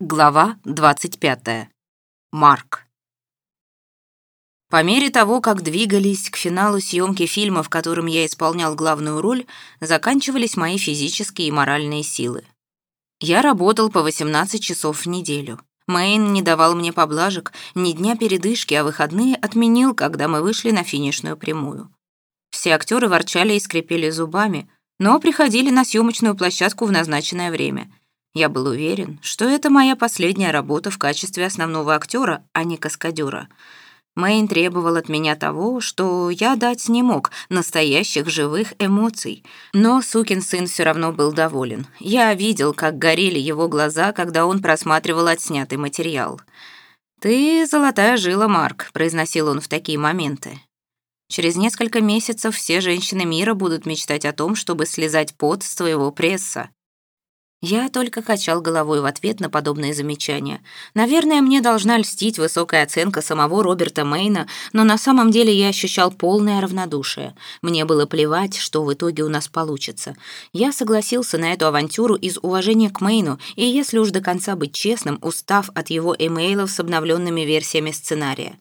Глава 25. Марк. По мере того, как двигались к финалу съемки фильма, в котором я исполнял главную роль, заканчивались мои физические и моральные силы. Я работал по 18 часов в неделю. Мэйн не давал мне поблажек, ни дня передышки, а выходные отменил, когда мы вышли на финишную прямую. Все актеры ворчали и скрипели зубами, но приходили на съемочную площадку в назначенное время — я был уверен, что это моя последняя работа в качестве основного актера, а не каскадера. Мэйн требовал от меня того, что я дать не мог, настоящих живых эмоций. Но сукин сын все равно был доволен. Я видел, как горели его глаза, когда он просматривал отснятый материал. «Ты золотая жила, Марк», — произносил он в такие моменты. Через несколько месяцев все женщины мира будут мечтать о том, чтобы слезать пот с твоего пресса. Я только качал головой в ответ на подобные замечания. Наверное, мне должна льстить высокая оценка самого Роберта Мейна, но на самом деле я ощущал полное равнодушие. Мне было плевать, что в итоге у нас получится. Я согласился на эту авантюру из уважения к Мейну, и если уж до конца быть честным, устав от его эмейлов с обновленными версиями сценария.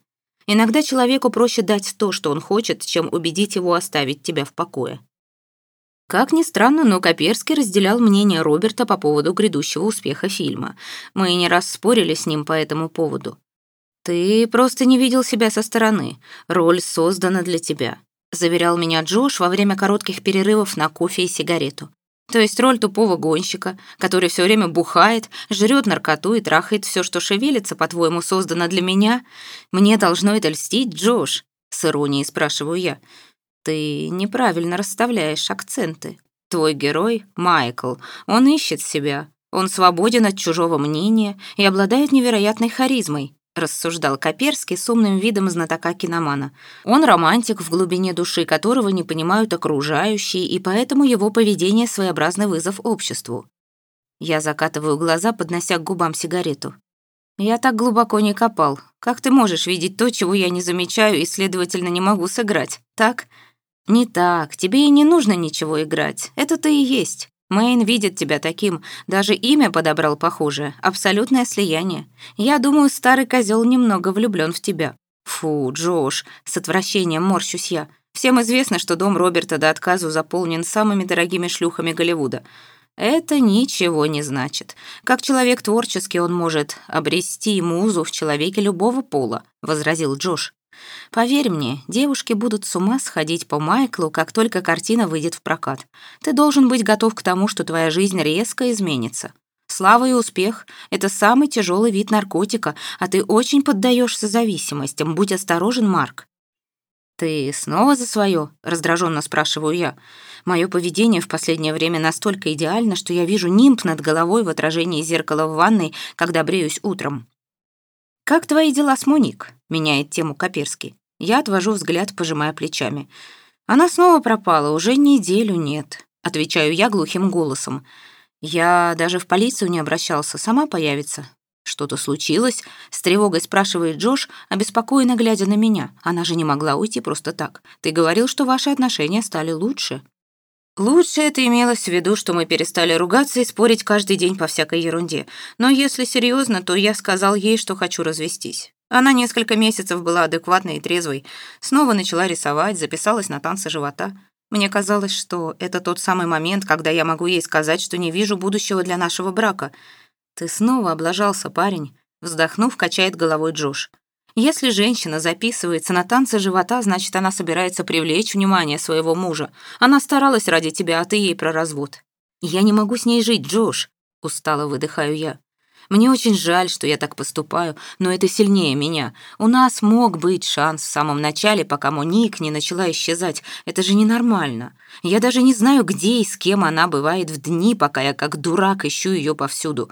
Иногда человеку проще дать то, что он хочет, чем убедить его оставить тебя в покое. Как ни странно, но Коперский разделял мнение Роберта по поводу грядущего успеха фильма. Мы не раз спорили с ним по этому поводу. «Ты просто не видел себя со стороны. Роль создана для тебя», — заверял меня Джош во время коротких перерывов на кофе и сигарету. То есть роль тупого гонщика, который все время бухает, жрет наркоту и трахает все, что шевелится, по-твоему, создано для меня? Мне должно это льстить, Джош?» — с иронией спрашиваю я. Ты неправильно расставляешь акценты. Твой герой — Майкл. Он ищет себя. Он свободен от чужого мнения и обладает невероятной харизмой, рассуждал Коперский с умным видом знатока киномана. Он романтик, в глубине души которого не понимают окружающие, и поэтому его поведение — своеобразный вызов обществу. Я закатываю глаза, поднося к губам сигарету. Я так глубоко не копал. Как ты можешь видеть то, чего я не замечаю и, следовательно, не могу сыграть? Так? «Не так, тебе и не нужно ничего играть. Это ты и есть. Мэйн видит тебя таким, даже имя подобрал похожее, абсолютное слияние. Я думаю, старый козел немного влюблен в тебя». «Фу, Джош», — с отвращением морщусь я. «Всем известно, что дом Роберта до отказу заполнен самыми дорогими шлюхами Голливуда. Это ничего не значит. Как человек творческий он может обрести музу в человеке любого пола», — возразил Джош. Поверь мне, девушки будут с ума сходить по Майклу, как только картина выйдет в прокат. Ты должен быть готов к тому, что твоя жизнь резко изменится. Слава и успех — это самый тяжелый вид наркотика, а ты очень поддаешься зависимостям. Будь осторожен, Марк. «Ты снова за свое?» — раздраженно спрашиваю я. Мое поведение в последнее время настолько идеально, что я вижу нимб над головой в отражении зеркала в ванной, когда бреюсь утром. «Как твои дела с Моник?» — меняет тему Коперский. Я отвожу взгляд, пожимая плечами. «Она снова пропала, уже неделю нет», — отвечаю я глухим голосом. «Я даже в полицию не обращался, сама появится». «Что-то случилось?» — с тревогой спрашивает Джош, обеспокоенно глядя на меня. «Она же не могла уйти просто так. Ты говорил, что ваши отношения стали лучше». Лучше это имелось в виду, что мы перестали ругаться и спорить каждый день по всякой ерунде. Но если серьезно, то я сказал ей, что хочу развестись. Она несколько месяцев была адекватной и трезвой. Снова начала рисовать, записалась на танцы живота. Мне казалось, что это тот самый момент, когда я могу ей сказать, что не вижу будущего для нашего брака. «Ты снова облажался, парень», — вздохнув, качает головой Джош. Если женщина записывается на танцы живота, значит, она собирается привлечь внимание своего мужа. Она старалась ради тебя, а ты ей про развод. Я не могу с ней жить, Джош, устало выдыхаю я. Мне очень жаль, что я так поступаю, но это сильнее меня. У нас мог быть шанс в самом начале, пока Моник не начала исчезать. Это же ненормально. Я даже не знаю, где и с кем она бывает в дни, пока я как дурак ищу ее повсюду.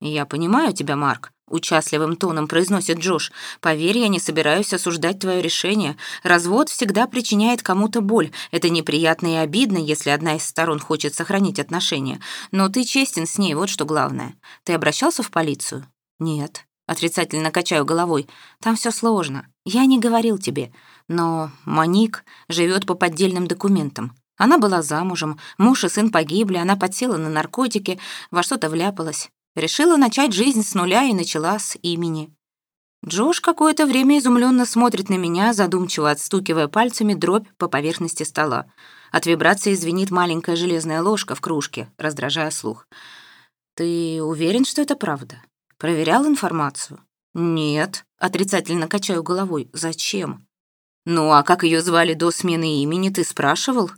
Я понимаю тебя, Марк. Участливым тоном произносит Джош. «Поверь, я не собираюсь осуждать твое решение. Развод всегда причиняет кому-то боль. Это неприятно и обидно, если одна из сторон хочет сохранить отношения. Но ты честен с ней, вот что главное. Ты обращался в полицию?» «Нет». Отрицательно качаю головой. «Там все сложно. Я не говорил тебе. Но Моник живет по поддельным документам. Она была замужем, муж и сын погибли, она подсела на наркотики, во что-то вляпалась. Решила начать жизнь с нуля и начала с имени. Джош какое-то время изумленно смотрит на меня, задумчиво отстукивая пальцами дробь по поверхности стола. От вибрации звенит маленькая железная ложка в кружке, раздражая слух. «Ты уверен, что это правда? Проверял информацию?» «Нет», — отрицательно качаю головой. «Зачем?» «Ну, а как ее звали до смены имени, ты спрашивал?»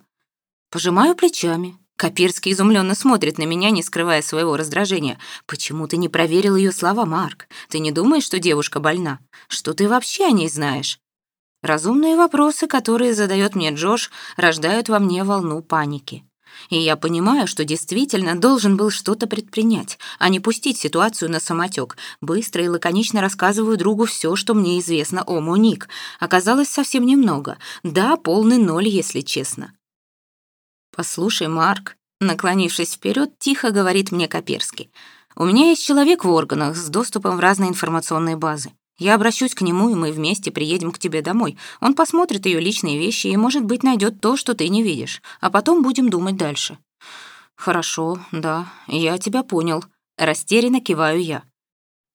Пожимаю плечами. Копирский изумленно смотрит на меня, не скрывая своего раздражения. «Почему ты не проверил ее слова, Марк? Ты не думаешь, что девушка больна? Что ты вообще о ней знаешь?» Разумные вопросы, которые задает мне Джош, рождают во мне волну паники. И я понимаю, что действительно должен был что-то предпринять, а не пустить ситуацию на самотек. Быстро и лаконично рассказываю другу все, что мне известно о Моник. Оказалось совсем немного. Да, полный ноль, если честно. «Послушай, Марк», наклонившись вперед, тихо говорит мне Коперский. «У меня есть человек в органах с доступом в разные информационные базы. Я обращусь к нему, и мы вместе приедем к тебе домой. Он посмотрит ее личные вещи и, может быть, найдет то, что ты не видишь. А потом будем думать дальше». «Хорошо, да, я тебя понял», — растерянно киваю я.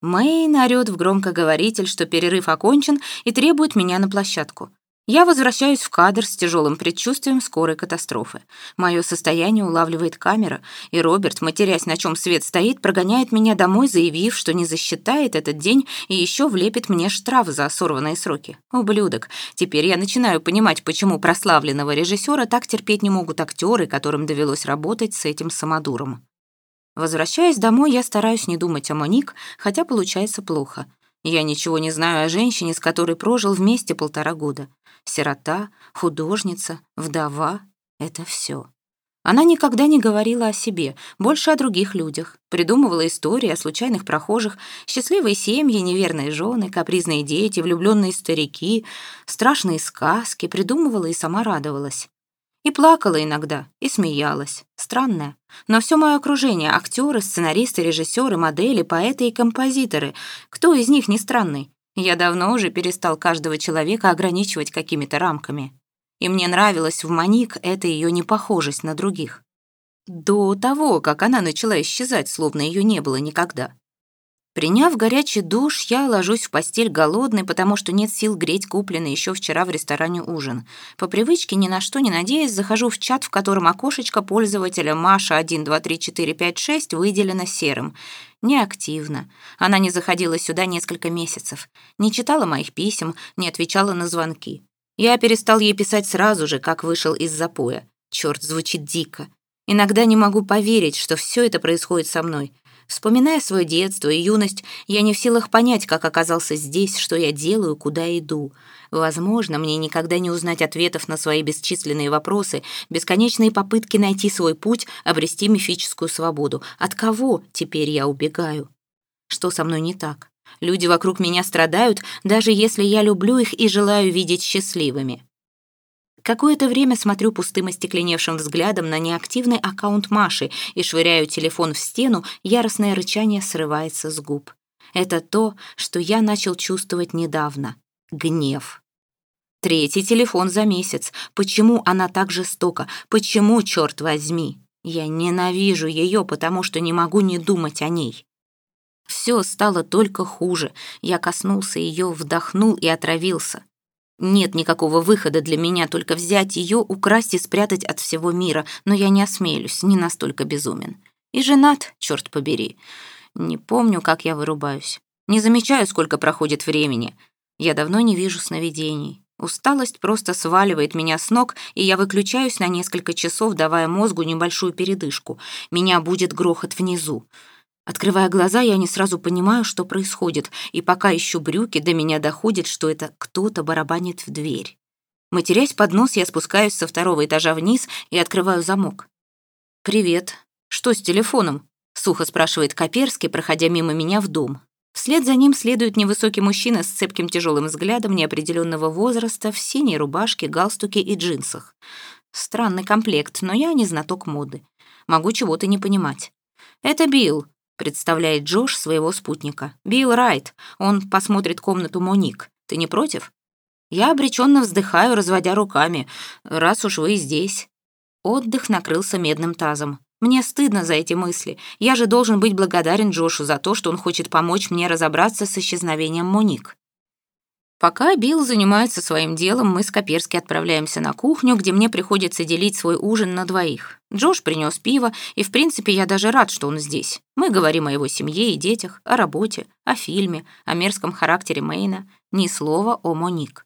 Мэйн орёт в громкоговоритель, что перерыв окончен, и требует меня на площадку. Я возвращаюсь в кадр с тяжелым предчувствием скорой катастрофы. Мое состояние улавливает камера, и Роберт, матерясь, на чем свет стоит, прогоняет меня домой, заявив, что не засчитает этот день и еще влепит мне штраф за сорванные сроки. Ублюдок. Теперь я начинаю понимать, почему прославленного режиссера так терпеть не могут актеры, которым довелось работать с этим самодуром. Возвращаясь домой, я стараюсь не думать о Моник, хотя получается плохо. Я ничего не знаю о женщине, с которой прожил вместе полтора года. Сирота, художница, вдова — это все. Она никогда не говорила о себе, больше о других людях. Придумывала истории о случайных прохожих, счастливые семьи, неверные жены, капризные дети, влюбленные старики, страшные сказки, придумывала и сама радовалась. И плакала иногда, и смеялась. Странная. Но все мое окружение — актеры, сценаристы, режиссеры, модели, поэты и композиторы. Кто из них не странный? Я давно уже перестал каждого человека ограничивать какими-то рамками. И мне нравилась в Моник эта ее непохожесть на других. До того, как она начала исчезать, словно ее не было никогда. Приняв горячий душ, я ложусь в постель голодный, потому что нет сил греть купленный еще вчера в ресторане ужин. По привычке, ни на что не надеясь, захожу в чат, в котором окошечко пользователя Маша 123456 выделено серым. Неактивно. Она не заходила сюда несколько месяцев. Не читала моих писем, не отвечала на звонки. Я перестал ей писать сразу же, как вышел из запоя. Черт, звучит дико. Иногда не могу поверить, что все это происходит со мной. Вспоминая свое детство и юность, я не в силах понять, как оказался здесь, что я делаю, куда иду. Возможно, мне никогда не узнать ответов на свои бесчисленные вопросы, бесконечные попытки найти свой путь, обрести мифическую свободу. От кого теперь я убегаю? Что со мной не так? Люди вокруг меня страдают, даже если я люблю их и желаю видеть счастливыми. Какое-то время смотрю пустым остекленевшим взглядом на неактивный аккаунт Маши и швыряю телефон в стену, яростное рычание срывается с губ. Это то, что я начал чувствовать недавно. Гнев. Третий телефон за месяц. Почему она так жестока? Почему, черт возьми? Я ненавижу ее, потому что не могу не думать о ней. Все стало только хуже. Я коснулся ее, вдохнул и отравился. Нет никакого выхода для меня, только взять ее, украсть и спрятать от всего мира, но я не осмелюсь, не настолько безумен. И женат, черт побери. Не помню, как я вырубаюсь. Не замечаю, сколько проходит времени. Я давно не вижу сновидений. Усталость просто сваливает меня с ног, и я выключаюсь на несколько часов, давая мозгу небольшую передышку. Меня будет грохот внизу. Открывая глаза, я не сразу понимаю, что происходит, и пока ищу брюки, до меня доходит, что это кто-то барабанит в дверь. Матерясь под нос, я спускаюсь со второго этажа вниз и открываю замок. «Привет. Что с телефоном?» — сухо спрашивает Коперский, проходя мимо меня в дом. Вслед за ним следует невысокий мужчина с цепким тяжелым взглядом неопределенного возраста в синей рубашке, галстуке и джинсах. Странный комплект, но я не знаток моды. Могу чего-то не понимать. «Это Билл», Представляет Джош своего спутника. «Билл Райт. Он посмотрит комнату Моник. Ты не против?» Я обреченно вздыхаю, разводя руками. «Раз уж вы здесь». Отдых накрылся медным тазом. Мне стыдно за эти мысли. Я же должен быть благодарен Джошу за то, что он хочет помочь мне разобраться с исчезновением Моник. Пока Билл занимается своим делом, мы с Коперски отправляемся на кухню, где мне приходится делить свой ужин на двоих. Джош принес пиво, и, в принципе, я даже рад, что он здесь. Мы говорим о его семье и детях, о работе, о фильме, о мерзком характере Мэйна. Ни слова о Моник.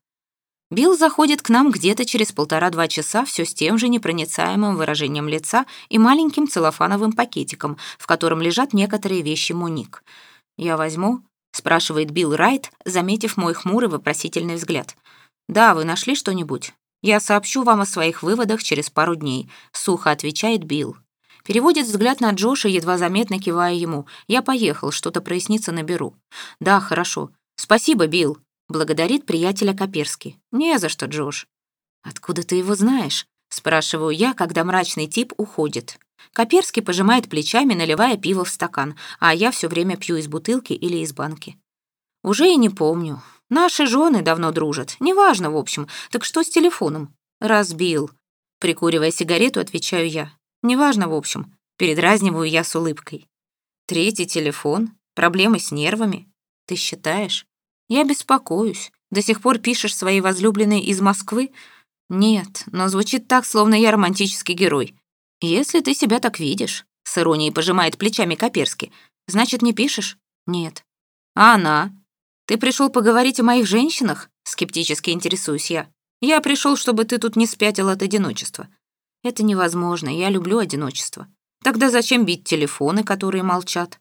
Билл заходит к нам где-то через полтора-два часа все с тем же непроницаемым выражением лица и маленьким целлофановым пакетиком, в котором лежат некоторые вещи Моник. Я возьму, спрашивает Билл Райт, заметив мой хмурый вопросительный взгляд. «Да, вы нашли что-нибудь? Я сообщу вам о своих выводах через пару дней», — сухо отвечает Билл. Переводит взгляд на Джоша, едва заметно кивая ему. «Я поехал, что-то прояснится наберу». «Да, хорошо. Спасибо, Билл», — благодарит приятеля Коперски. «Не за что, Джош». «Откуда ты его знаешь?» — спрашиваю я, когда мрачный тип уходит. Коперский пожимает плечами, наливая пиво в стакан, а я все время пью из бутылки или из банки. Уже и не помню. Наши жены давно дружат. Неважно, в общем. Так что с телефоном? Разбил. Прикуривая сигарету, отвечаю я. Неважно, в общем. Передразниваю я с улыбкой. Третий телефон? Проблемы с нервами? Ты считаешь? Я беспокоюсь. До сих пор пишешь своей возлюбленной из Москвы? Нет, но звучит так, словно я романтический герой. «Если ты себя так видишь», — с иронией пожимает плечами Коперски, «значит, не пишешь?» «Нет». «А она?» «Ты пришел поговорить о моих женщинах?» — скептически интересуюсь я. «Я пришел, чтобы ты тут не спятил от одиночества». «Это невозможно, я люблю одиночество». «Тогда зачем бить телефоны, которые молчат?»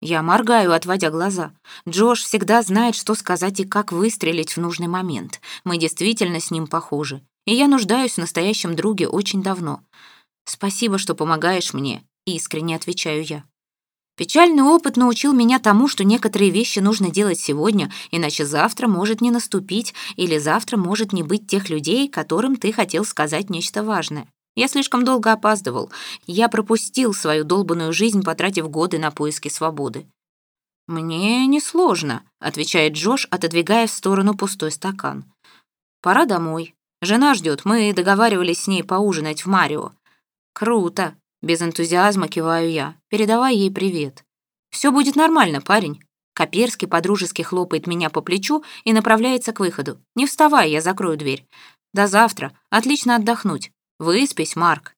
Я моргаю, отводя глаза. Джош всегда знает, что сказать и как выстрелить в нужный момент. Мы действительно с ним похожи. И я нуждаюсь в настоящем друге очень давно. «Спасибо, что помогаешь мне», — искренне отвечаю я. Печальный опыт научил меня тому, что некоторые вещи нужно делать сегодня, иначе завтра может не наступить, или завтра может не быть тех людей, которым ты хотел сказать нечто важное. Я слишком долго опаздывал. Я пропустил свою долбанную жизнь, потратив годы на поиски свободы. «Мне несложно», — отвечает Джош, отодвигая в сторону пустой стакан. «Пора домой. Жена ждет. Мы договаривались с ней поужинать в Марио. «Круто!» — без энтузиазма киваю я. «Передавай ей привет». «Все будет нормально, парень». Коперский подружески хлопает меня по плечу и направляется к выходу. «Не вставай, я закрою дверь». «До завтра. Отлично отдохнуть. Выспись, Марк».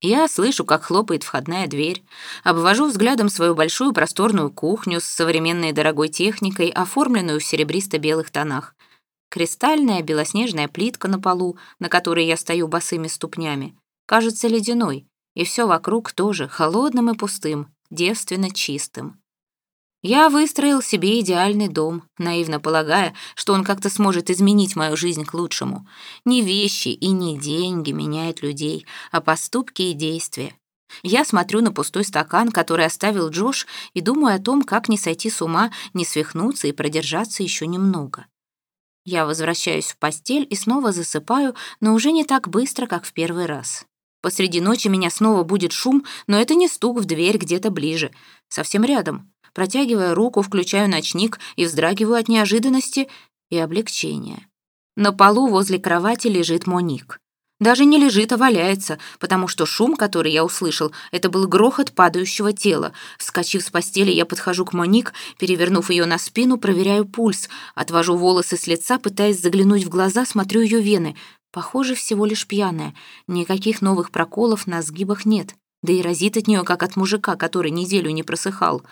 Я слышу, как хлопает входная дверь, обвожу взглядом свою большую просторную кухню с современной дорогой техникой, оформленную в серебристо-белых тонах. Кристальная белоснежная плитка на полу, на которой я стою босыми ступнями кажется ледяной, и все вокруг тоже холодным и пустым, девственно чистым. Я выстроил себе идеальный дом, наивно полагая, что он как-то сможет изменить мою жизнь к лучшему. Не вещи и не деньги меняют людей, а поступки и действия. Я смотрю на пустой стакан, который оставил Джош, и думаю о том, как не сойти с ума, не свихнуться и продержаться еще немного. Я возвращаюсь в постель и снова засыпаю, но уже не так быстро, как в первый раз. Посреди ночи меня снова будет шум, но это не стук в дверь где-то ближе, совсем рядом. Протягивая руку, включаю ночник и вздрагиваю от неожиданности и облегчения. На полу возле кровати лежит Моник. Даже не лежит, а валяется, потому что шум, который я услышал, это был грохот падающего тела. Вскочив с постели, я подхожу к Моник, перевернув ее на спину, проверяю пульс, отвожу волосы с лица, пытаясь заглянуть в глаза, смотрю ее вены. Похоже, всего лишь пьяная. Никаких новых проколов на сгибах нет. Да и разит от нее, как от мужика, который неделю не просыхал.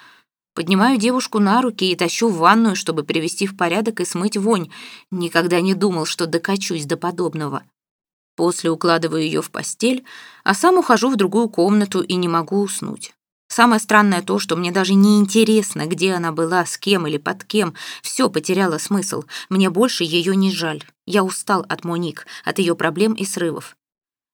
Поднимаю девушку на руки и тащу в ванную, чтобы привести в порядок и смыть вонь. Никогда не думал, что докачусь до подобного. После укладываю ее в постель, а сам ухожу в другую комнату и не могу уснуть. Самое странное то, что мне даже не интересно, где она была, с кем или под кем. Все потеряло смысл. Мне больше ее не жаль. Я устал от Моник, от ее проблем и срывов.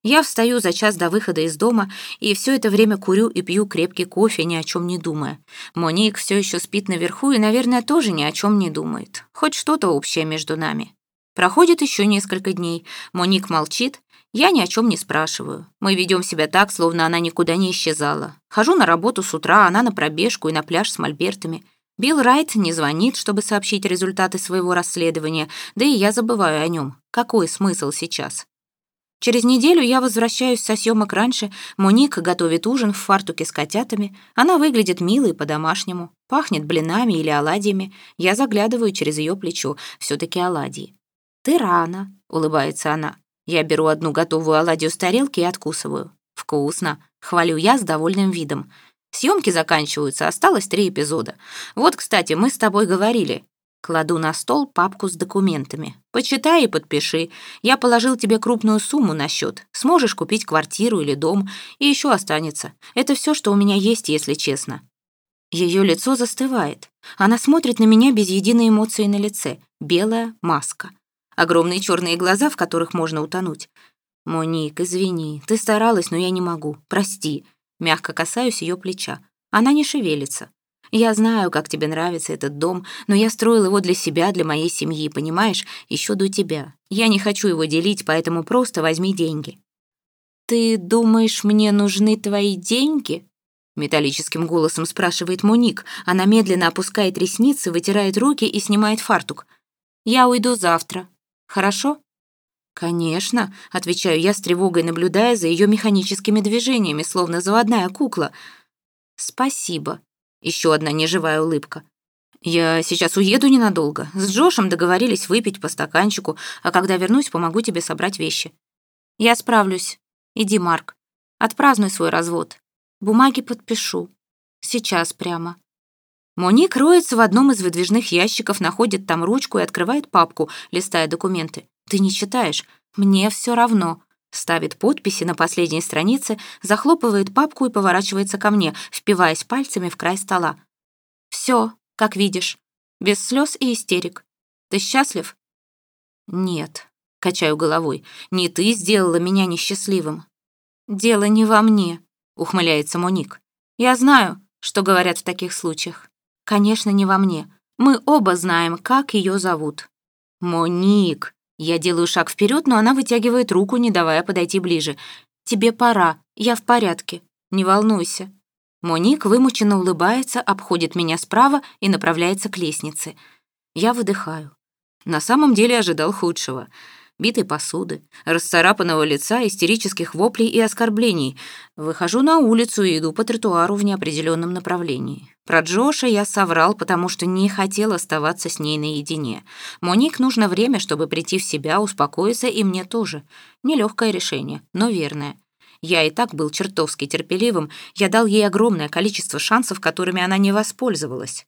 Я встаю за час до выхода из дома и все это время курю и пью крепкий кофе, ни о чем не думая. Моник все еще спит наверху и, наверное, тоже ни о чем не думает. Хоть что-то общее между нами. Проходит еще несколько дней. Моник молчит, я ни о чем не спрашиваю. Мы ведем себя так, словно она никуда не исчезала. Хожу на работу с утра, она на пробежку и на пляж с мольбертами. Билл Райт не звонит, чтобы сообщить результаты своего расследования, да и я забываю о нем. Какой смысл сейчас? Через неделю я возвращаюсь со съемок раньше. Моник готовит ужин в фартуке с котятами. Она выглядит милой по-домашнему. Пахнет блинами или оладьями. Я заглядываю через ее плечо. все таки оладьи. «Ты рано», — улыбается она. Я беру одну готовую оладью с тарелки и откусываю. «Вкусно», — хвалю я с довольным видом. Съемки заканчиваются, осталось три эпизода. Вот, кстати, мы с тобой говорили. Кладу на стол папку с документами. Почитай и подпиши. Я положил тебе крупную сумму на счет. Сможешь купить квартиру или дом, и еще останется. Это все, что у меня есть, если честно. Ее лицо застывает. Она смотрит на меня без единой эмоции на лице. Белая маска. Огромные черные глаза, в которых можно утонуть. «Моник, извини, ты старалась, но я не могу. Прости». Мягко касаюсь ее плеча. Она не шевелится. Я знаю, как тебе нравится этот дом, но я строил его для себя, для моей семьи, понимаешь, еще до тебя. Я не хочу его делить, поэтому просто возьми деньги». «Ты думаешь, мне нужны твои деньги?» Металлическим голосом спрашивает Муник. Она медленно опускает ресницы, вытирает руки и снимает фартук. «Я уйду завтра. Хорошо?» «Конечно», — отвечаю я с тревогой, наблюдая за ее механическими движениями, словно заводная кукла. «Спасибо», еще одна неживая улыбка. «Я сейчас уеду ненадолго. С Джошем договорились выпить по стаканчику, а когда вернусь, помогу тебе собрать вещи». «Я справлюсь. Иди, Марк. Отпразднуй свой развод. Бумаги подпишу. Сейчас прямо». Моник роется в одном из выдвижных ящиков, находит там ручку и открывает папку, листая документы. «Ты не читаешь? Мне все равно ставит подписи на последней странице, захлопывает папку и поворачивается ко мне, впиваясь пальцами в край стола. «Все, как видишь, без слез и истерик. Ты счастлив?» «Нет», — качаю головой, — «не ты сделала меня несчастливым». «Дело не во мне», — ухмыляется Моник. «Я знаю, что говорят в таких случаях. Конечно, не во мне. Мы оба знаем, как ее зовут». «Моник», я делаю шаг вперед, но она вытягивает руку, не давая подойти ближе. «Тебе пора, я в порядке, не волнуйся». Моник вымученно улыбается, обходит меня справа и направляется к лестнице. Я выдыхаю. На самом деле ожидал худшего битой посуды, расцарапанного лица, истерических воплей и оскорблений. Выхожу на улицу и иду по тротуару в неопределенном направлении. Про Джоша я соврал, потому что не хотел оставаться с ней наедине. Моник нужно время, чтобы прийти в себя, успокоиться, и мне тоже. Нелегкое решение, но верное. Я и так был чертовски терпеливым, я дал ей огромное количество шансов, которыми она не воспользовалась.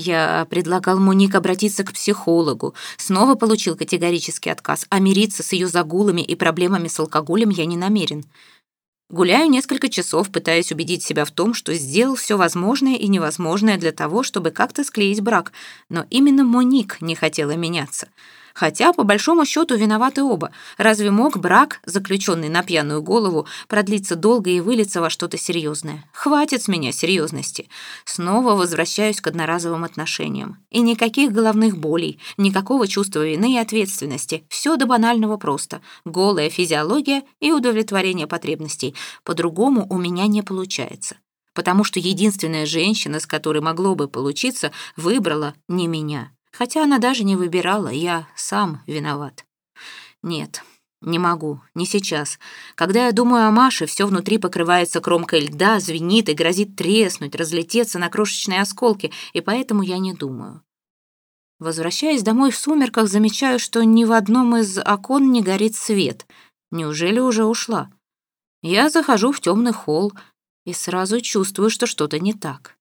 Я предлагал Моник обратиться к психологу, снова получил категорический отказ, а мириться с ее загулами и проблемами с алкоголем я не намерен. Гуляю несколько часов, пытаясь убедить себя в том, что сделал все возможное и невозможное для того, чтобы как-то склеить брак, но именно Моник не хотела меняться — Хотя, по большому счету, виноваты оба. Разве мог брак, заключенный на пьяную голову, продлиться долго и вылиться во что-то серьезное? Хватит с меня серьезности. Снова возвращаюсь к одноразовым отношениям. И никаких головных болей, никакого чувства вины и ответственности. Все до банального просто. Голая физиология и удовлетворение потребностей. По-другому у меня не получается потому что единственная женщина, с которой могло бы получиться, выбрала не меня. Хотя она даже не выбирала, я сам виноват. Нет, не могу, не сейчас. Когда я думаю о Маше, все внутри покрывается кромкой льда, звенит и грозит треснуть, разлететься на крошечные осколки, и поэтому я не думаю. Возвращаясь домой в сумерках, замечаю, что ни в одном из окон не горит свет. Неужели уже ушла? Я захожу в темный холл и сразу чувствую, что что-то не так.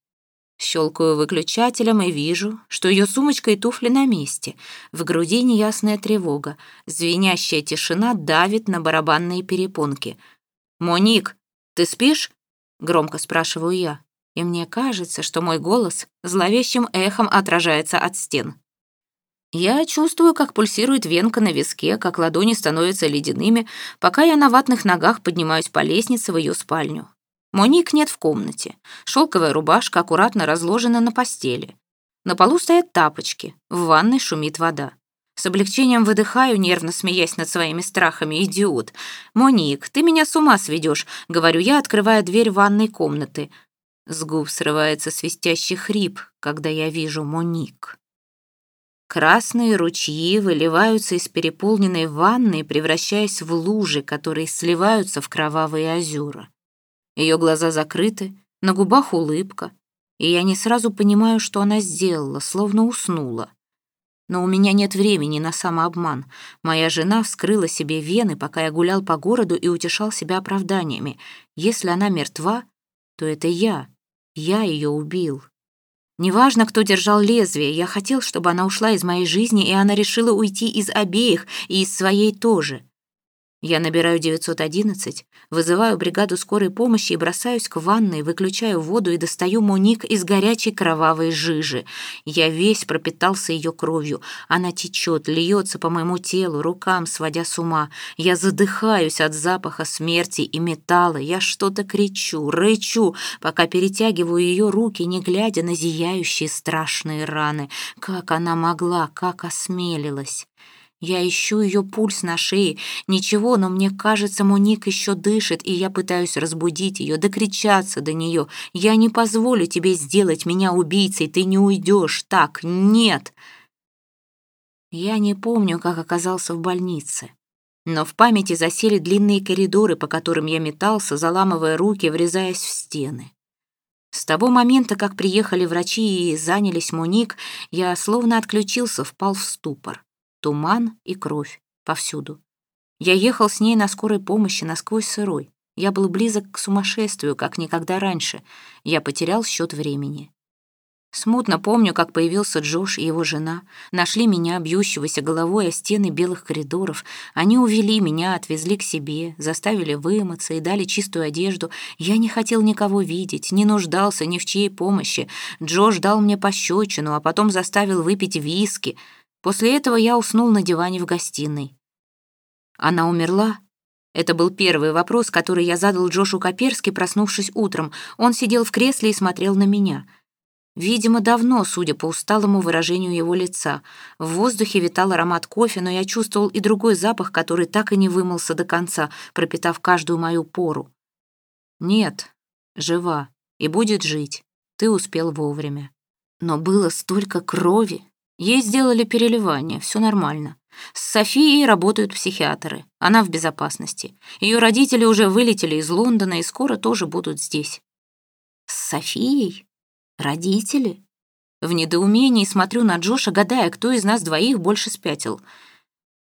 Щелкаю выключателем и вижу, что ее сумочка и туфли на месте. В груди неясная тревога. Звенящая тишина давит на барабанные перепонки. «Моник, ты спишь?» — громко спрашиваю я. И мне кажется, что мой голос зловещим эхом отражается от стен. Я чувствую, как пульсирует венка на виске, как ладони становятся ледяными, пока я на ватных ногах поднимаюсь по лестнице в ее спальню. Моник нет в комнате. Шелковая рубашка аккуратно разложена на постели. На полу стоят тапочки, в ванной шумит вода. С облегчением выдыхаю, нервно смеясь над своими страхами. «Идиот! Моник, ты меня с ума сведешь!» — говорю я, открывая дверь ванной комнаты. С губ срывается свистящий хрип, когда я вижу Моник. Красные ручьи выливаются из переполненной ванны, превращаясь в лужи, которые сливаются в кровавые озера. Ее глаза закрыты, на губах улыбка, и я не сразу понимаю, что она сделала, словно уснула. Но у меня нет времени на самообман. Моя жена вскрыла себе вены, пока я гулял по городу и утешал себя оправданиями. Если она мертва, то это я. Я ее убил. Неважно, кто держал лезвие, я хотел, чтобы она ушла из моей жизни, и она решила уйти из обеих, и из своей тоже. Я набираю 911, вызываю бригаду скорой помощи и бросаюсь к ванной, выключаю воду и достаю Моник из горячей кровавой жижи. Я весь пропитался ее кровью. Она течет, льется по моему телу, рукам, сводя с ума. Я задыхаюсь от запаха смерти и металла. Я что-то кричу, рычу, пока перетягиваю ее руки, не глядя на зияющие страшные раны. Как она могла, как осмелилась. Я ищу ее пульс на шее. Ничего, но мне кажется, Моник еще дышит, и я пытаюсь разбудить ее, докричаться до нее. Я не позволю тебе сделать меня убийцей, ты не уйдешь. Так, нет. Я не помню, как оказался в больнице. Но в памяти засели длинные коридоры, по которым я метался, заламывая руки, врезаясь в стены. С того момента, как приехали врачи и занялись Моник, я словно отключился, впал в ступор. Туман и кровь повсюду. Я ехал с ней на скорой помощи насквозь сырой. Я был близок к сумасшествию, как никогда раньше. Я потерял счет времени. Смутно помню, как появился Джош и его жена. Нашли меня, бьющегося головой о стены белых коридоров. Они увели меня, отвезли к себе, заставили вымыться и дали чистую одежду. Я не хотел никого видеть, не нуждался ни в чьей помощи. Джош дал мне пощечину, а потом заставил выпить виски — После этого я уснул на диване в гостиной. Она умерла? Это был первый вопрос, который я задал Джошу Коперски, проснувшись утром. Он сидел в кресле и смотрел на меня. Видимо, давно, судя по усталому выражению его лица. В воздухе витал аромат кофе, но я чувствовал и другой запах, который так и не вымылся до конца, пропитав каждую мою пору. Нет, жива и будет жить. Ты успел вовремя. Но было столько крови, Ей сделали переливание, все нормально. С Софией работают психиатры. Она в безопасности. Ее родители уже вылетели из Лондона и скоро тоже будут здесь. С Софией? Родители? В недоумении смотрю на Джоша, гадая, кто из нас двоих больше спятил.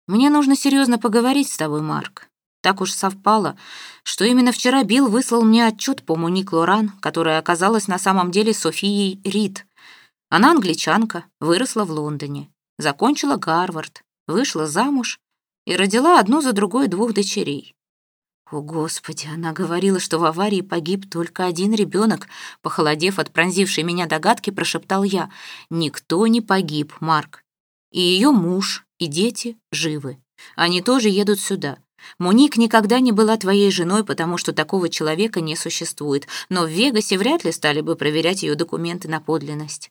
Мне нужно серьезно поговорить с тобой, Марк. Так уж совпало, что именно вчера Билл выслал мне отчет по Муник Лоран, которая оказалась на самом деле Софией Рид — она англичанка, выросла в Лондоне, закончила Гарвард, вышла замуж и родила одну за другой двух дочерей. О, Господи, она говорила, что в аварии погиб только один ребенок. Похолодев от пронзившей меня догадки, прошептал я. Никто не погиб, Марк. И ее муж, и дети живы. Они тоже едут сюда. Муник никогда не была твоей женой, потому что такого человека не существует, но в Вегасе вряд ли стали бы проверять ее документы на подлинность.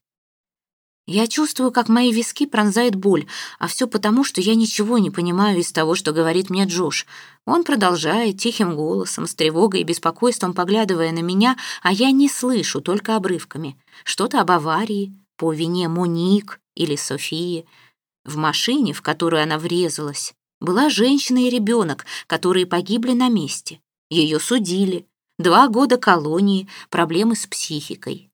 Я чувствую, как мои виски пронзает боль, а все потому, что я ничего не понимаю из того, что говорит мне Джош. Он продолжает тихим голосом, с тревогой и беспокойством поглядывая на меня, а я не слышу, только обрывками. Что-то об аварии, по вине Моник или Софии. В машине, в которую она врезалась, была женщина и ребенок, которые погибли на месте. Ее судили. Два года колонии, проблемы с психикой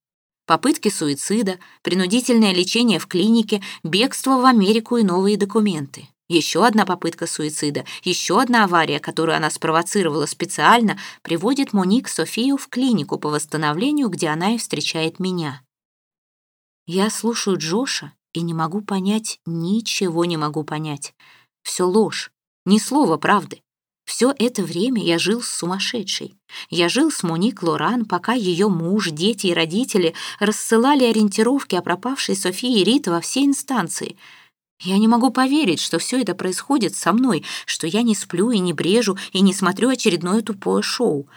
попытки суицида, принудительное лечение в клинике, бегство в Америку и новые документы. Еще одна попытка суицида, еще одна авария, которую она спровоцировала специально, приводит Моник Софию в клинику по восстановлению, где она и встречает меня. Я слушаю Джоша и не могу понять, ничего не могу понять. Все ложь, ни слова правды. Все это время я жил с сумасшедшей. Я жил с Моник Лоран, пока ее муж, дети и родители рассылали ориентировки о пропавшей Софии Рит во все инстанции. Я не могу поверить, что все это происходит со мной, что я не сплю и не брежу и не смотрю очередное тупое шоу.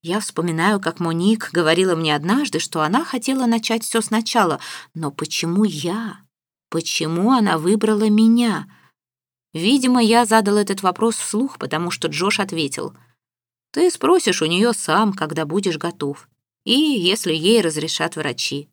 Я вспоминаю, как Моник говорила мне однажды, что она хотела начать все сначала. Но почему я? Почему она выбрала меня?» Видимо, я задал этот вопрос вслух, потому что Джош ответил. «Ты спросишь у нее сам, когда будешь готов. И если ей разрешат врачи.